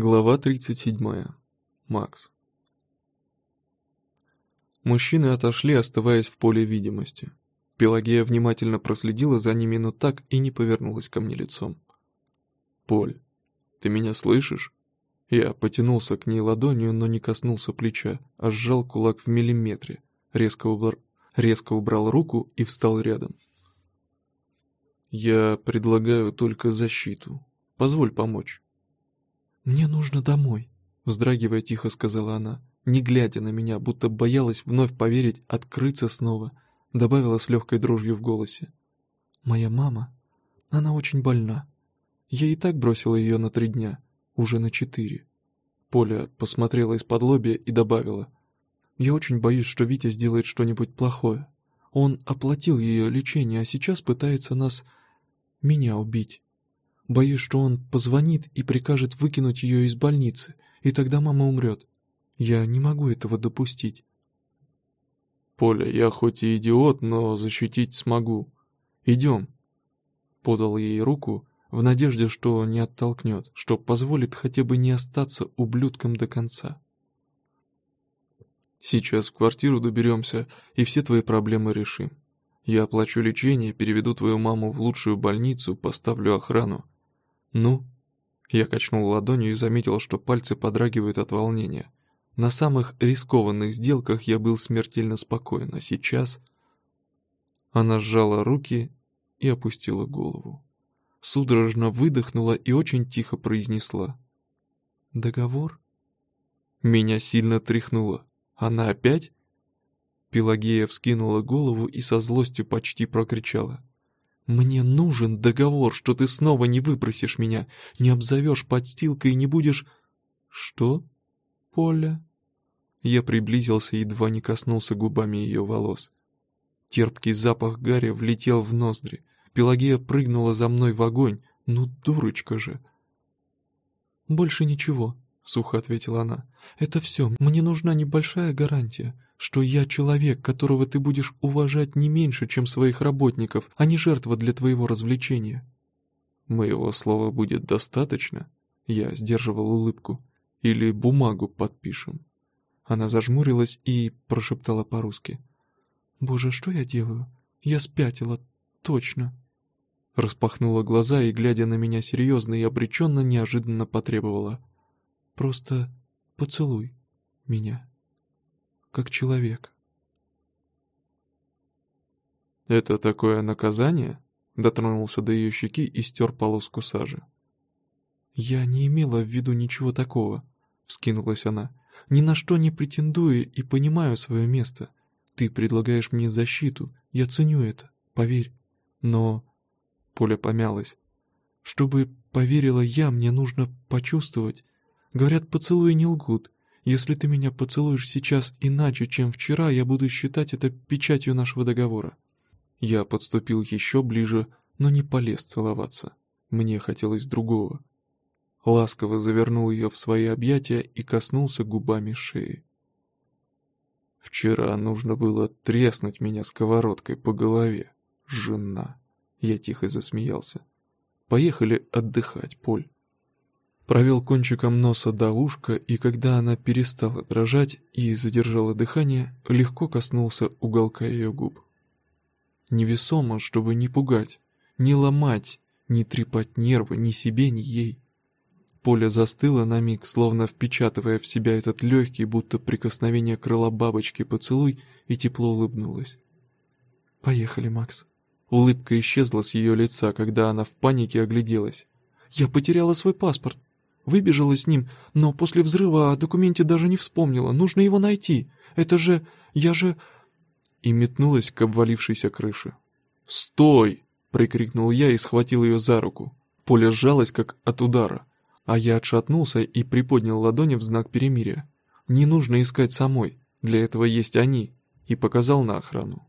Глава 37. Макс. Мужчины отошли, оставаясь в поле видимости. Пелагея внимательно проследила за ними, но так и не повернулась ко мне лицом. «Поль, ты меня слышишь?» Я потянулся к ней ладонью, но не коснулся плеча, а сжал кулак в миллиметре, резко, убр... резко убрал руку и встал рядом. «Я предлагаю только защиту. Позволь помочь». «Мне нужно домой», — вздрагивая тихо сказала она, не глядя на меня, будто боялась вновь поверить, открыться снова, добавила с легкой дрожью в голосе. «Моя мама, она очень больна. Я и так бросила ее на три дня, уже на четыре». Поля посмотрела из-под лобья и добавила. «Я очень боюсь, что Витя сделает что-нибудь плохое. Он оплатил ее лечение, а сейчас пытается нас... меня убить. Боюсь, что он позвонит и прикажет выкинуть ее из больницы, и тогда мама умрет. Я не могу этого допустить. «Поля, я хоть и идиот, но защитить смогу. Идем». Подал ей руку в надежде, что не оттолкнет, что позволит хотя бы не остаться ублюдком до конца. «Сейчас в квартиру доберемся и все твои проблемы решим. Я оплачу лечение, переведу твою маму в лучшую больницу, поставлю охрану. «Ну?» Я качнул ладонью и заметил, что пальцы подрагивают от волнения. На самых рискованных сделках я был смертельно спокоен, а сейчас... Она сжала руки и опустила голову. Судорожно выдохнула и очень тихо произнесла. «Договор?» Меня сильно тряхнуло. Она опять? Пелагея вскинула голову и со злостью почти прокричала. Мне нужен договор, что ты снова не выбросишь меня, не обзовешь подстилкой и не будешь... Что? Поля? Я приблизился и едва не коснулся губами ее волос. Терпкий запах гари влетел в ноздри. Пелагея прыгнула за мной в огонь. Ну, дурочка же. «Больше ничего», — сухо ответила она. «Это все. Мне нужна небольшая гарантия что я человек, которого ты будешь уважать не меньше, чем своих работников, а не жертва для твоего развлечения». «Моего слова будет достаточно?» Я сдерживал улыбку. «Или бумагу подпишем?» Она зажмурилась и прошептала по-русски. «Боже, что я делаю? Я спятила, точно!» Распахнула глаза и, глядя на меня серьезно и обреченно, неожиданно потребовала. «Просто поцелуй меня» как человек. «Это такое наказание?» — дотронулся до ее щеки и стер полоску сажи. «Я не имела в виду ничего такого», — вскинулась она. «Ни на что не претендую и понимаю свое место. Ты предлагаешь мне защиту, я ценю это, поверь. Но...» Поля помялась. «Чтобы поверила я, мне нужно почувствовать. Говорят, поцелуи не лгут. Если ты меня поцелуешь сейчас иначе, чем вчера, я буду считать это печатью нашего договора». Я подступил еще ближе, но не полез целоваться. Мне хотелось другого. Ласково завернул ее в свои объятия и коснулся губами шеи. Вчера нужно было треснуть меня сковородкой по голове. Жена. Я тихо засмеялся. Поехали отдыхать, Поль провел кончиком носа до ушка, и когда она перестала дрожать и задержала дыхание, легко коснулся уголка ее губ. Невесомо, чтобы не пугать, не ломать, не трепать нервы ни себе, ни ей. Поля застыла на миг, словно впечатывая в себя этот легкий, будто прикосновение крыла бабочки поцелуй, и тепло улыбнулась. «Поехали, Макс». Улыбка исчезла с ее лица, когда она в панике огляделась. «Я потеряла свой паспорт». Выбежала с ним, но после взрыва о документе даже не вспомнила. Нужно его найти. Это же... я же...» И метнулась к обвалившейся крыше. «Стой!» — прикрикнул я и схватил ее за руку. Поле сжалось, как от удара. А я отшатнулся и приподнял ладони в знак перемирия. «Не нужно искать самой. Для этого есть они». И показал на охрану.